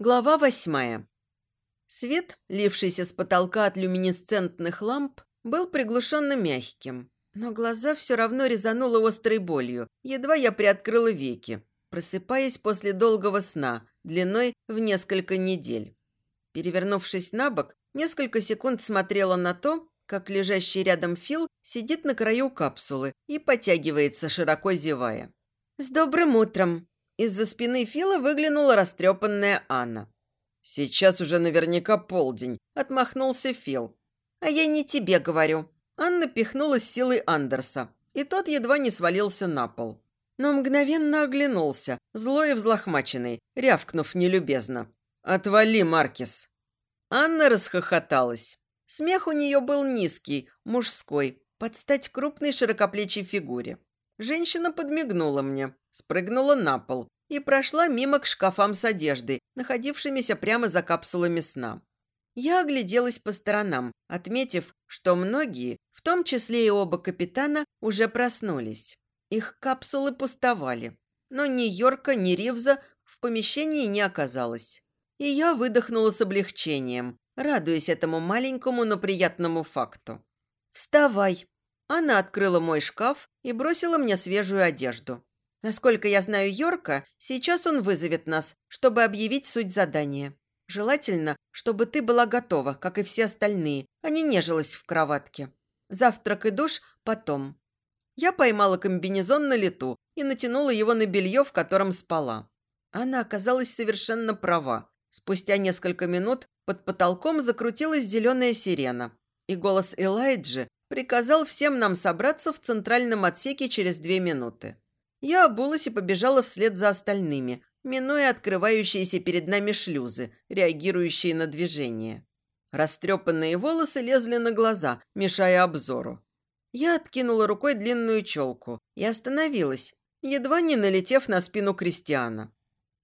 Глава восьмая. Свет, лившийся с потолка от люминесцентных ламп, был приглушенно мягким, но глаза все равно резануло острой болью, едва я приоткрыла веки, просыпаясь после долгого сна, длиной в несколько недель. Перевернувшись на бок, несколько секунд смотрела на то, как лежащий рядом Фил сидит на краю капсулы и потягивается, широко зевая. «С добрым утром!» Из-за спины Фила выглянула растрепанная Анна. «Сейчас уже наверняка полдень», – отмахнулся Фил. «А я не тебе говорю». Анна пихнула силой Андерса, и тот едва не свалился на пол. Но мгновенно оглянулся, злой и взлохмаченный, рявкнув нелюбезно. «Отвали, Маркис!» Анна расхохоталась. Смех у нее был низкий, мужской, под стать крупной широкоплечей фигуре. Женщина подмигнула мне, спрыгнула на пол и прошла мимо к шкафам с одеждой, находившимися прямо за капсулами сна. Я огляделась по сторонам, отметив, что многие, в том числе и оба капитана, уже проснулись. Их капсулы пустовали, но ни Йорка, ни Ривза в помещении не оказалось. И я выдохнула с облегчением, радуясь этому маленькому, но приятному факту. «Вставай!» Она открыла мой шкаф и бросила мне свежую одежду. Насколько я знаю Йорка, сейчас он вызовет нас, чтобы объявить суть задания. Желательно, чтобы ты была готова, как и все остальные, а не нежилась в кроватке. Завтрак и душ потом. Я поймала комбинезон на лету и натянула его на белье, в котором спала. Она оказалась совершенно права. Спустя несколько минут под потолком закрутилась зеленая сирена, и голос Элайджи Приказал всем нам собраться в центральном отсеке через две минуты. Я обулась и побежала вслед за остальными, минуя открывающиеся перед нами шлюзы, реагирующие на движение. Растрепанные волосы лезли на глаза, мешая обзору. Я откинула рукой длинную челку и остановилась, едва не налетев на спину Кристиана.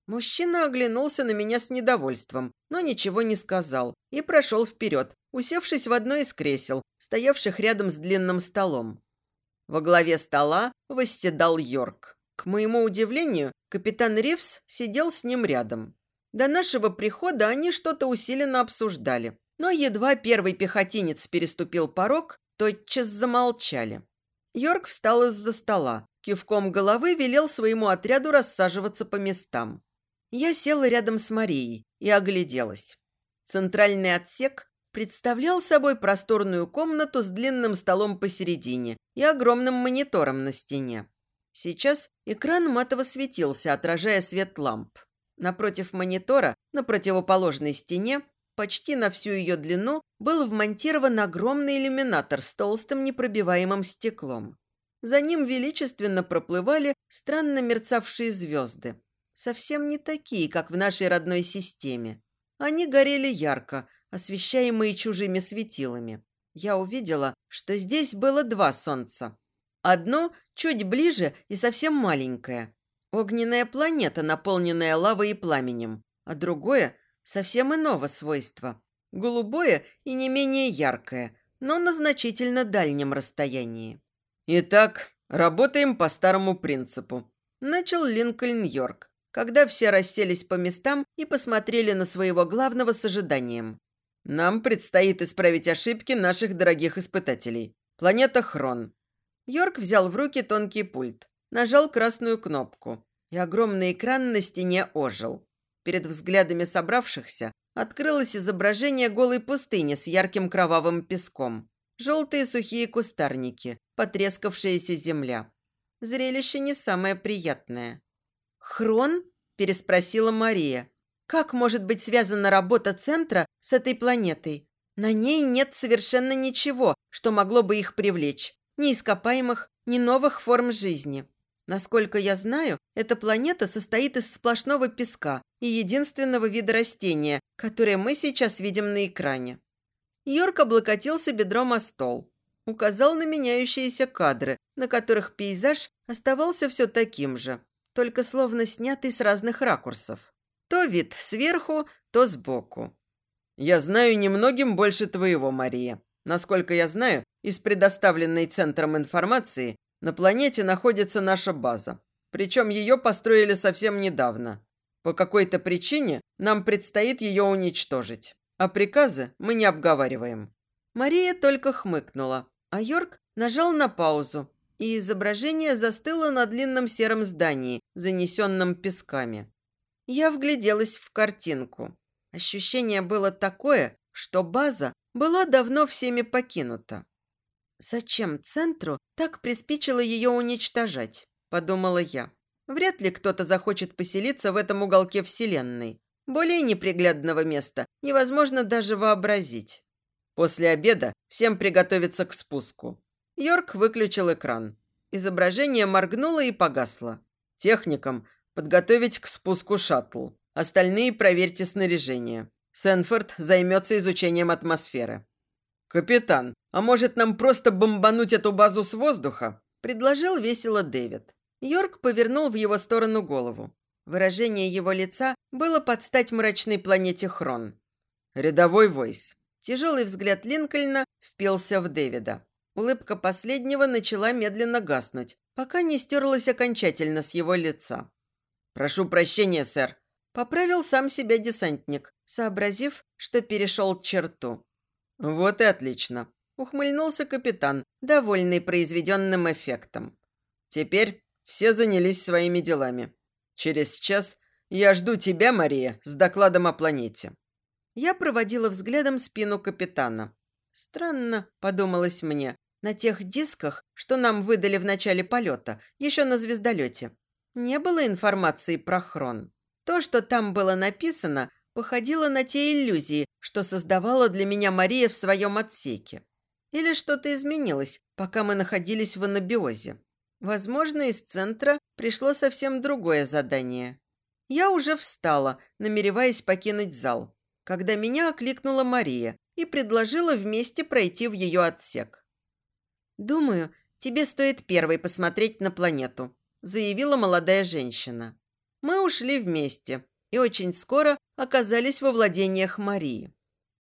Мужчина оглянулся на меня с недовольством, но ничего не сказал и прошел вперед, усевшись в одно из кресел, стоявших рядом с длинным столом. Во главе стола восседал Йорк. К моему удивлению, капитан Ривс сидел с ним рядом. До нашего прихода они что-то усиленно обсуждали, но едва первый пехотинец переступил порог, тотчас замолчали. Йорк встал из-за стола, кивком головы велел своему отряду рассаживаться по местам. Я села рядом с Марией и огляделась. Центральный отсек представлял собой просторную комнату с длинным столом посередине и огромным монитором на стене. Сейчас экран матово светился, отражая свет ламп. Напротив монитора, на противоположной стене, почти на всю ее длину, был вмонтирован огромный иллюминатор с толстым непробиваемым стеклом. За ним величественно проплывали странно мерцавшие звезды совсем не такие, как в нашей родной системе. Они горели ярко, освещаемые чужими светилами. Я увидела, что здесь было два солнца. Одно чуть ближе и совсем маленькое. Огненная планета, наполненная лавой и пламенем. А другое совсем иного свойства. Голубое и не менее яркое, но на значительно дальнем расстоянии. «Итак, работаем по старому принципу», – начал Линкольн Йорк когда все расселись по местам и посмотрели на своего главного с ожиданием. Нам предстоит исправить ошибки наших дорогих испытателей. Планета Хрон. Йорк взял в руки тонкий пульт, нажал красную кнопку, и огромный экран на стене ожил. Перед взглядами собравшихся открылось изображение голой пустыни с ярким кровавым песком. Желтые сухие кустарники, потрескавшаяся земля. Зрелище не самое приятное. «Хрон?» – переспросила Мария. «Как может быть связана работа центра с этой планетой? На ней нет совершенно ничего, что могло бы их привлечь. Ни ископаемых, ни новых форм жизни. Насколько я знаю, эта планета состоит из сплошного песка и единственного вида растения, которое мы сейчас видим на экране». Йорк облокотился бедром о стол. Указал на меняющиеся кадры, на которых пейзаж оставался все таким же только словно снятый с разных ракурсов. То вид сверху, то сбоку. «Я знаю немногим больше твоего, Мария. Насколько я знаю, из предоставленной центром информации на планете находится наша база. Причем ее построили совсем недавно. По какой-то причине нам предстоит ее уничтожить, а приказы мы не обговариваем». Мария только хмыкнула, а Йорк нажал на паузу, и изображение застыло на длинном сером здании, занесенном песками. Я вгляделась в картинку. Ощущение было такое, что база была давно всеми покинута. «Зачем центру так приспичило ее уничтожать?» – подумала я. «Вряд ли кто-то захочет поселиться в этом уголке Вселенной. Более неприглядного места невозможно даже вообразить. После обеда всем приготовиться к спуску. Йорк выключил экран. Изображение моргнуло и погасло. Техникам подготовить к спуску шаттл. Остальные проверьте снаряжение. Сенфорд займется изучением атмосферы. «Капитан, а может нам просто бомбануть эту базу с воздуха?» – предложил весело Дэвид. Йорк повернул в его сторону голову. Выражение его лица было под стать мрачной планете Хрон. «Рядовой войс». Тяжелый взгляд Линкольна впился в Дэвида. Улыбка последнего начала медленно гаснуть, пока не стерлась окончательно с его лица. «Прошу прощения, сэр», – поправил сам себя десантник, сообразив, что перешел черту. «Вот и отлично», – ухмыльнулся капитан, довольный произведенным эффектом. «Теперь все занялись своими делами. Через час я жду тебя, Мария, с докладом о планете». Я проводила взглядом спину капитана. Странно, подумалось мне, на тех дисках, что нам выдали в начале полета, еще на звездолете, не было информации про Хрон. То, что там было написано, походило на те иллюзии, что создавала для меня Мария в своем отсеке. Или что-то изменилось, пока мы находились в анабиозе. Возможно, из центра пришло совсем другое задание. Я уже встала, намереваясь покинуть зал, когда меня окликнула Мария и предложила вместе пройти в ее отсек. «Думаю, тебе стоит первой посмотреть на планету», заявила молодая женщина. Мы ушли вместе и очень скоро оказались во владениях Марии.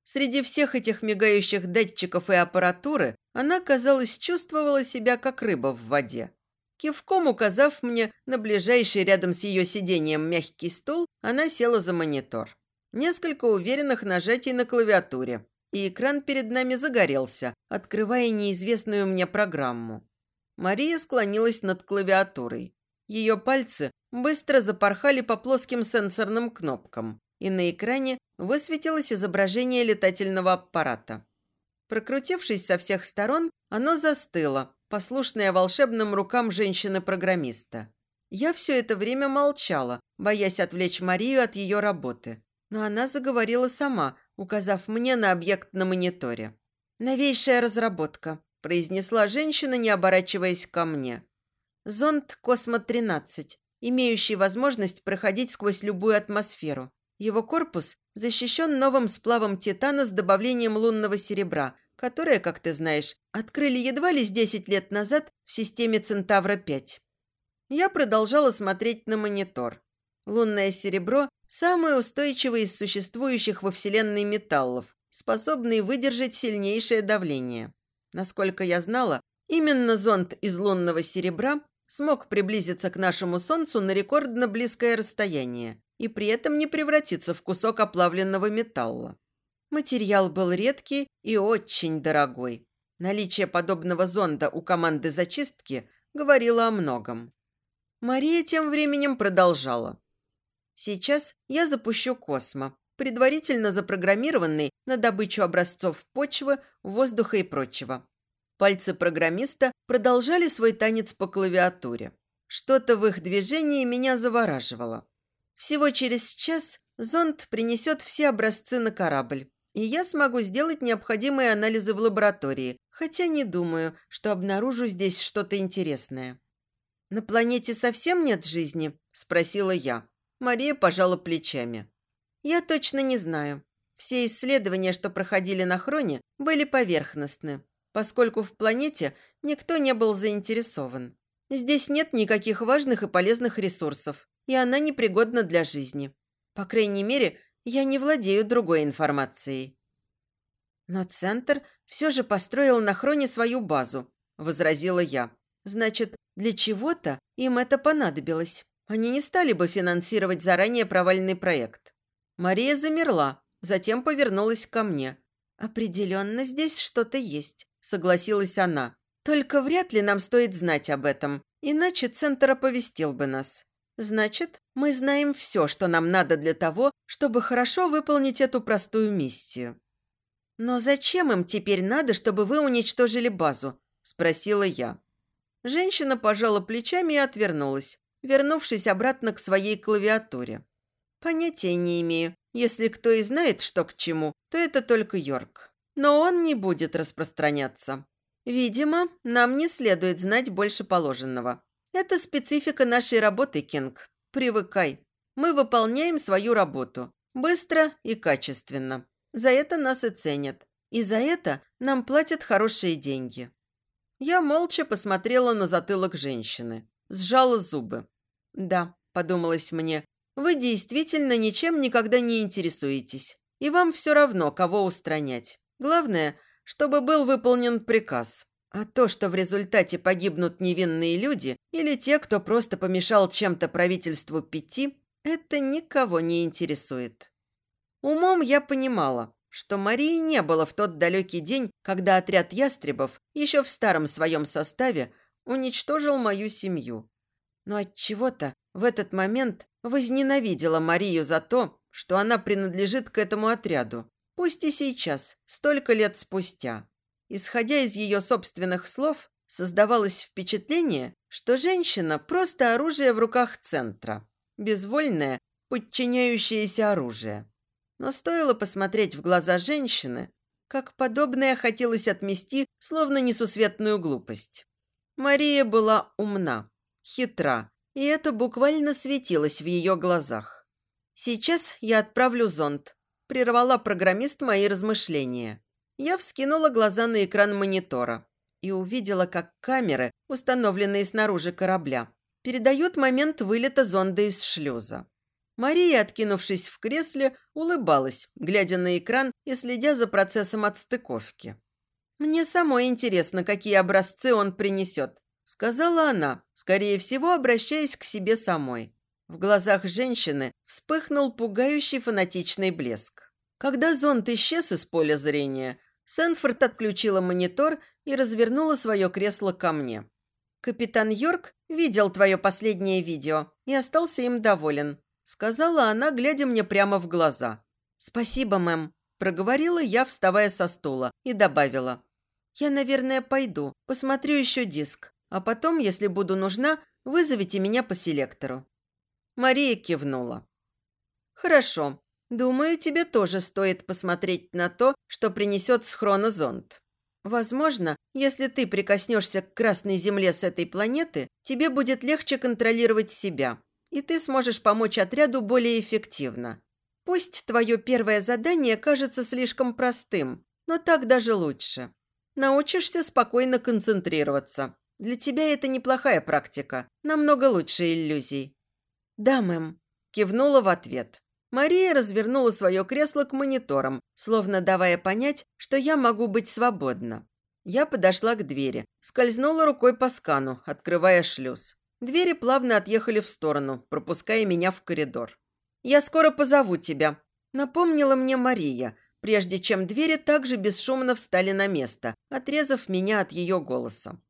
Среди всех этих мигающих датчиков и аппаратуры она, казалось, чувствовала себя как рыба в воде. Кивком указав мне на ближайший рядом с ее сиденьем мягкий стул, она села за монитор. Несколько уверенных нажатий на клавиатуре, и экран перед нами загорелся, открывая неизвестную мне программу. Мария склонилась над клавиатурой. Ее пальцы быстро запорхали по плоским сенсорным кнопкам, и на экране высветилось изображение летательного аппарата. Прокрутившись со всех сторон, оно застыло, послушное волшебным рукам женщины-программиста. Я все это время молчала, боясь отвлечь Марию от ее работы. Но она заговорила сама, указав мне на объект на мониторе. «Новейшая разработка произнесла женщина, не оборачиваясь ко мне. Зонд «Космо-13», имеющий возможность проходить сквозь любую атмосферу. Его корпус защищен новым сплавом титана с добавлением лунного серебра, которое, как ты знаешь, открыли едва ли с 10 лет назад в системе Центавра-5. Я продолжала смотреть на монитор. Лунное серебро – самое устойчивое из существующих во Вселенной металлов, способный выдержать сильнейшее давление. Насколько я знала, именно зонд из лунного серебра смог приблизиться к нашему Солнцу на рекордно близкое расстояние и при этом не превратиться в кусок оплавленного металла. Материал был редкий и очень дорогой. Наличие подобного зонда у команды зачистки говорило о многом. Мария тем временем продолжала. «Сейчас я запущу космо, предварительно запрограммированный на добычу образцов почвы, воздуха и прочего. Пальцы программиста продолжали свой танец по клавиатуре. Что-то в их движении меня завораживало. Всего через час зонд принесет все образцы на корабль, и я смогу сделать необходимые анализы в лаборатории, хотя не думаю, что обнаружу здесь что-то интересное. «На планете совсем нет жизни?» – спросила я. Мария пожала плечами. Я точно не знаю. Все исследования, что проходили на Хроне, были поверхностны, поскольку в планете никто не был заинтересован. Здесь нет никаких важных и полезных ресурсов, и она непригодна для жизни. По крайней мере, я не владею другой информацией. Но Центр все же построил на Хроне свою базу, возразила я. Значит, для чего-то им это понадобилось. Они не стали бы финансировать заранее провальный проект. Мария замерла, затем повернулась ко мне. «Определенно здесь что-то есть», – согласилась она. «Только вряд ли нам стоит знать об этом, иначе Центр оповестил бы нас. Значит, мы знаем все, что нам надо для того, чтобы хорошо выполнить эту простую миссию». «Но зачем им теперь надо, чтобы вы уничтожили базу?» – спросила я. Женщина пожала плечами и отвернулась, вернувшись обратно к своей клавиатуре. «Понятия не имею. Если кто и знает, что к чему, то это только Йорк. Но он не будет распространяться. Видимо, нам не следует знать больше положенного. Это специфика нашей работы, Кинг. Привыкай. Мы выполняем свою работу. Быстро и качественно. За это нас и ценят. И за это нам платят хорошие деньги. Я молча посмотрела на затылок женщины. Сжала зубы. «Да», – подумалось мне, – «вы действительно ничем никогда не интересуетесь. И вам все равно, кого устранять. Главное, чтобы был выполнен приказ. А то, что в результате погибнут невинные люди или те, кто просто помешал чем-то правительству пяти, это никого не интересует». Умом я понимала, что Марии не было в тот далекий день, когда отряд ястребов еще в старом своем составе уничтожил мою семью. Но от чего-то в этот момент возненавидела Марию за то, что она принадлежит к этому отряду, пусть и сейчас, столько лет спустя. Исходя из ее собственных слов, создавалось впечатление, что женщина – просто оружие в руках центра, безвольное, подчиняющееся оружие. Но стоило посмотреть в глаза женщины, как подобное хотелось отмести, словно несусветную глупость. Мария была умна, хитра, и это буквально светилось в ее глазах. «Сейчас я отправлю зонд», – прервала программист мои размышления. Я вскинула глаза на экран монитора и увидела, как камеры, установленные снаружи корабля, передают момент вылета зонда из шлюза. Мария, откинувшись в кресле, улыбалась, глядя на экран и следя за процессом отстыковки. «Мне самой интересно, какие образцы он принесет», – сказала она, скорее всего, обращаясь к себе самой. В глазах женщины вспыхнул пугающий фанатичный блеск. Когда зонд исчез из поля зрения, Сэнфорд отключила монитор и развернула свое кресло ко мне. «Капитан Йорк видел твое последнее видео и остался им доволен сказала она, глядя мне прямо в глаза. «Спасибо, мэм», – проговорила я, вставая со стула, и добавила. «Я, наверное, пойду, посмотрю еще диск, а потом, если буду нужна, вызовите меня по селектору». Мария кивнула. «Хорошо. Думаю, тебе тоже стоит посмотреть на то, что принесет схронозонд. Возможно, если ты прикоснешься к Красной Земле с этой планеты, тебе будет легче контролировать себя и ты сможешь помочь отряду более эффективно. Пусть твое первое задание кажется слишком простым, но так даже лучше. Научишься спокойно концентрироваться. Для тебя это неплохая практика, намного лучше иллюзий. «Да, мэм», – кивнула в ответ. Мария развернула свое кресло к мониторам, словно давая понять, что я могу быть свободна. Я подошла к двери, скользнула рукой по скану, открывая шлюз. Двери плавно отъехали в сторону, пропуская меня в коридор. «Я скоро позову тебя», – напомнила мне Мария, прежде чем двери также бесшумно встали на место, отрезав меня от ее голоса.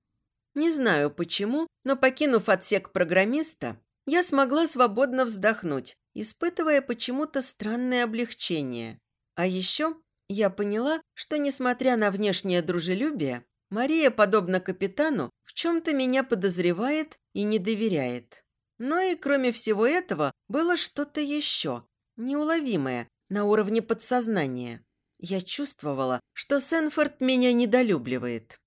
Не знаю почему, но покинув отсек программиста, я смогла свободно вздохнуть, испытывая почему-то странное облегчение. А еще я поняла, что, несмотря на внешнее дружелюбие, Мария, подобно капитану, в чем-то меня подозревает и не доверяет. Но и кроме всего этого было что-то еще, неуловимое, на уровне подсознания. Я чувствовала, что Сенфорд меня недолюбливает.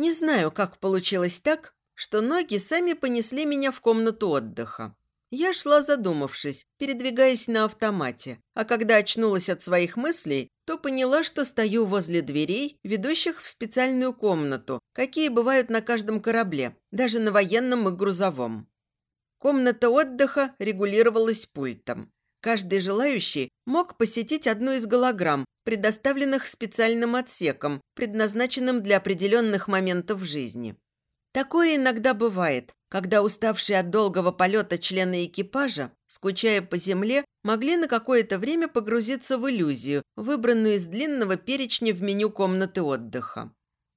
Не знаю, как получилось так, что ноги сами понесли меня в комнату отдыха. Я шла задумавшись, передвигаясь на автомате, а когда очнулась от своих мыслей, то поняла, что стою возле дверей, ведущих в специальную комнату, какие бывают на каждом корабле, даже на военном и грузовом. Комната отдыха регулировалась пультом. Каждый желающий мог посетить одну из голограмм, предоставленных специальным отсеком, предназначенным для определенных моментов жизни. Такое иногда бывает, когда уставшие от долгого полета члены экипажа, скучая по земле, могли на какое-то время погрузиться в иллюзию, выбранную из длинного перечня в меню комнаты отдыха.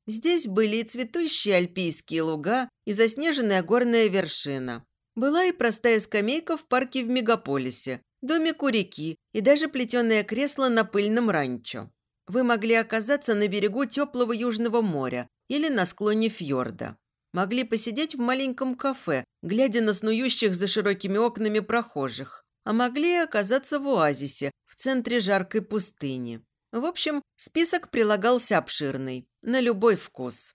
Здесь были и цветущие альпийские луга, и заснеженная горная вершина. Была и простая скамейка в парке в мегаполисе, домик у реки и даже плетеное кресло на пыльном ранчо. Вы могли оказаться на берегу теплого Южного моря или на склоне фьорда. Могли посидеть в маленьком кафе, глядя на снующих за широкими окнами прохожих. А могли оказаться в оазисе, в центре жаркой пустыни. В общем, список прилагался обширный, на любой вкус.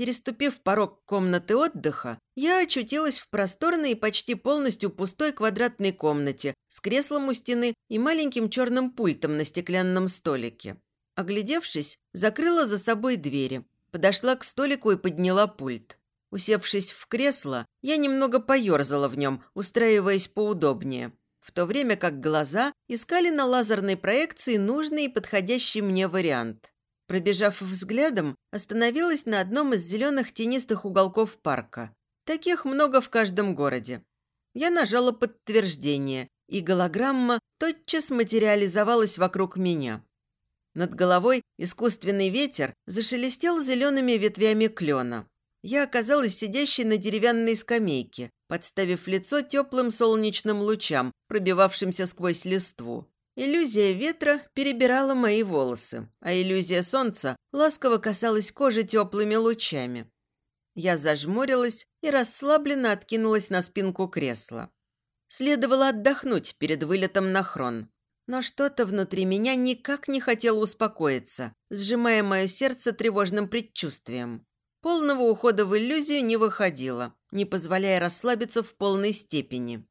Переступив порог комнаты отдыха, я очутилась в просторной и почти полностью пустой квадратной комнате с креслом у стены и маленьким черным пультом на стеклянном столике. Оглядевшись, закрыла за собой двери, Подошла к столику и подняла пульт. Усевшись в кресло, я немного поерзала в нем, устраиваясь поудобнее, в то время как глаза искали на лазерной проекции нужный и подходящий мне вариант. Пробежав взглядом, остановилась на одном из зеленых тенистых уголков парка. Таких много в каждом городе. Я нажала подтверждение, и голограмма тотчас материализовалась вокруг меня. Над головой искусственный ветер зашелестел зелеными ветвями клена. Я оказалась сидящей на деревянной скамейке, подставив лицо теплым солнечным лучам, пробивавшимся сквозь листву. Иллюзия ветра перебирала мои волосы, а иллюзия солнца ласково касалась кожи теплыми лучами. Я зажмурилась и расслабленно откинулась на спинку кресла. Следовало отдохнуть перед вылетом на хрон. Но что-то внутри меня никак не хотело успокоиться, сжимая мое сердце тревожным предчувствием. Полного ухода в иллюзию не выходило, не позволяя расслабиться в полной степени.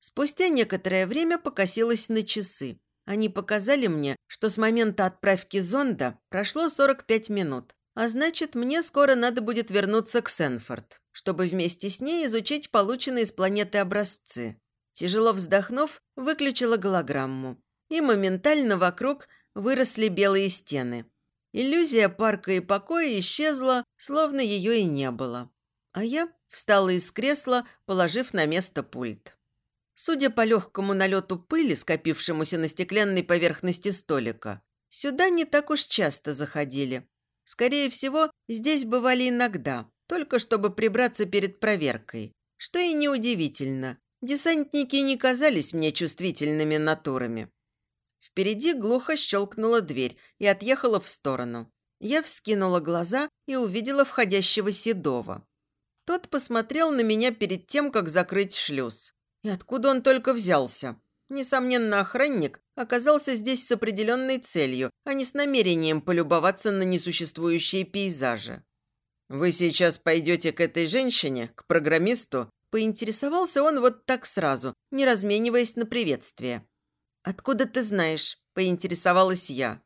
Спустя некоторое время покосилась на часы. Они показали мне, что с момента отправки зонда прошло 45 минут, а значит, мне скоро надо будет вернуться к Сенфорд, чтобы вместе с ней изучить полученные с планеты образцы. Тяжело вздохнув, выключила голограмму и моментально вокруг выросли белые стены. Иллюзия парка и покоя исчезла, словно ее и не было. А я встала из кресла, положив на место пульт. Судя по легкому налету пыли, скопившемуся на стеклянной поверхности столика, сюда не так уж часто заходили. Скорее всего, здесь бывали иногда, только чтобы прибраться перед проверкой. Что и неудивительно. Десантники не казались мне чувствительными натурами. Впереди глухо щелкнула дверь и отъехала в сторону. Я вскинула глаза и увидела входящего Седова. Тот посмотрел на меня перед тем, как закрыть шлюз. И откуда он только взялся? Несомненно, охранник оказался здесь с определенной целью, а не с намерением полюбоваться на несуществующие пейзажи. «Вы сейчас пойдете к этой женщине, к программисту?» Поинтересовался он вот так сразу, не размениваясь на приветствие. «Откуда ты знаешь?» – поинтересовалась я.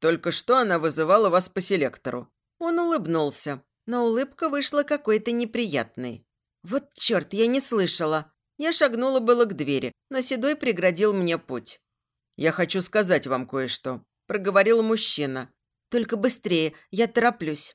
«Только что она вызывала вас по селектору». Он улыбнулся, но улыбка вышла какой-то неприятной. «Вот черт, я не слышала». Я шагнула было к двери, но Седой преградил мне путь. «Я хочу сказать вам кое-что», – проговорил мужчина. «Только быстрее, я тороплюсь».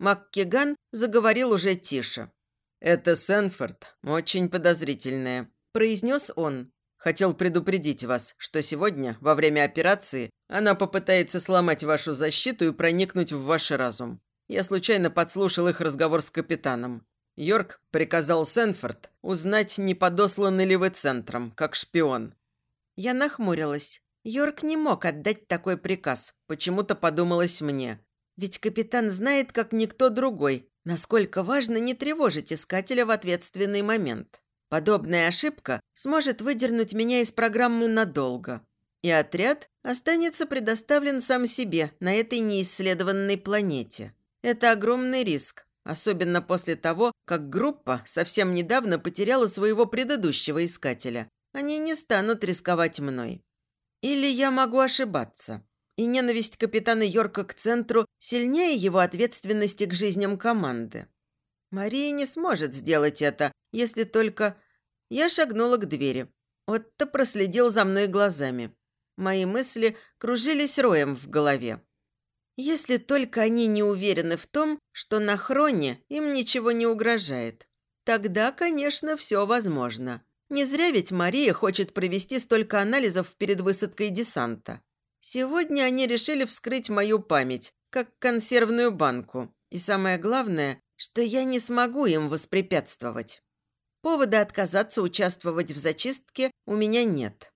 МакКиган заговорил уже тише. «Это Сенфорд, очень подозрительная», – произнес он. Хотел предупредить вас, что сегодня, во время операции, она попытается сломать вашу защиту и проникнуть в ваш разум. Я случайно подслушал их разговор с капитаном. Йорк приказал Сенфорд узнать, не подосланы ли вы центром, как шпион. Я нахмурилась. Йорк не мог отдать такой приказ, почему-то подумалось мне. Ведь капитан знает, как никто другой, насколько важно не тревожить искателя в ответственный момент. Подобная ошибка сможет выдернуть меня из программы надолго. И отряд останется предоставлен сам себе на этой неисследованной планете. Это огромный риск, особенно после того, как группа совсем недавно потеряла своего предыдущего искателя. Они не станут рисковать мной. Или я могу ошибаться. И ненависть капитана Йорка к центру сильнее его ответственности к жизням команды. Мария не сможет сделать это, если только я шагнула к двери. Отто проследил за мной глазами. Мои мысли кружились роем в голове. Если только они не уверены в том, что на хроне им ничего не угрожает. Тогда, конечно, все возможно. Не зря ведь Мария хочет провести столько анализов перед высадкой десанта. Сегодня они решили вскрыть мою память, как консервную банку. И самое главное, что я не смогу им воспрепятствовать. Повода отказаться участвовать в зачистке у меня нет.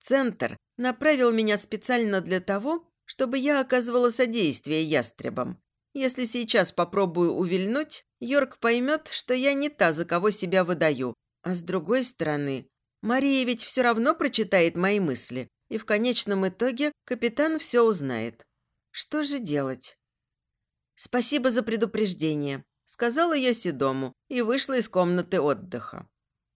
Центр направил меня специально для того, чтобы я оказывала содействие ястребам. Если сейчас попробую увильнуть, Йорк поймет, что я не та, за кого себя выдаю. А с другой стороны, Мария ведь все равно прочитает мои мысли, и в конечном итоге капитан все узнает. Что же делать? «Спасибо за предупреждение», – сказала я Седому и вышла из комнаты отдыха.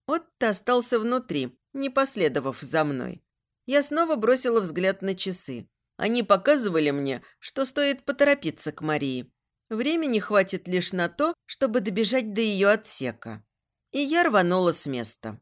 Отто остался внутри, не последовав за мной. Я снова бросила взгляд на часы. Они показывали мне, что стоит поторопиться к Марии. Времени хватит лишь на то, чтобы добежать до ее отсека. И я рванула с места.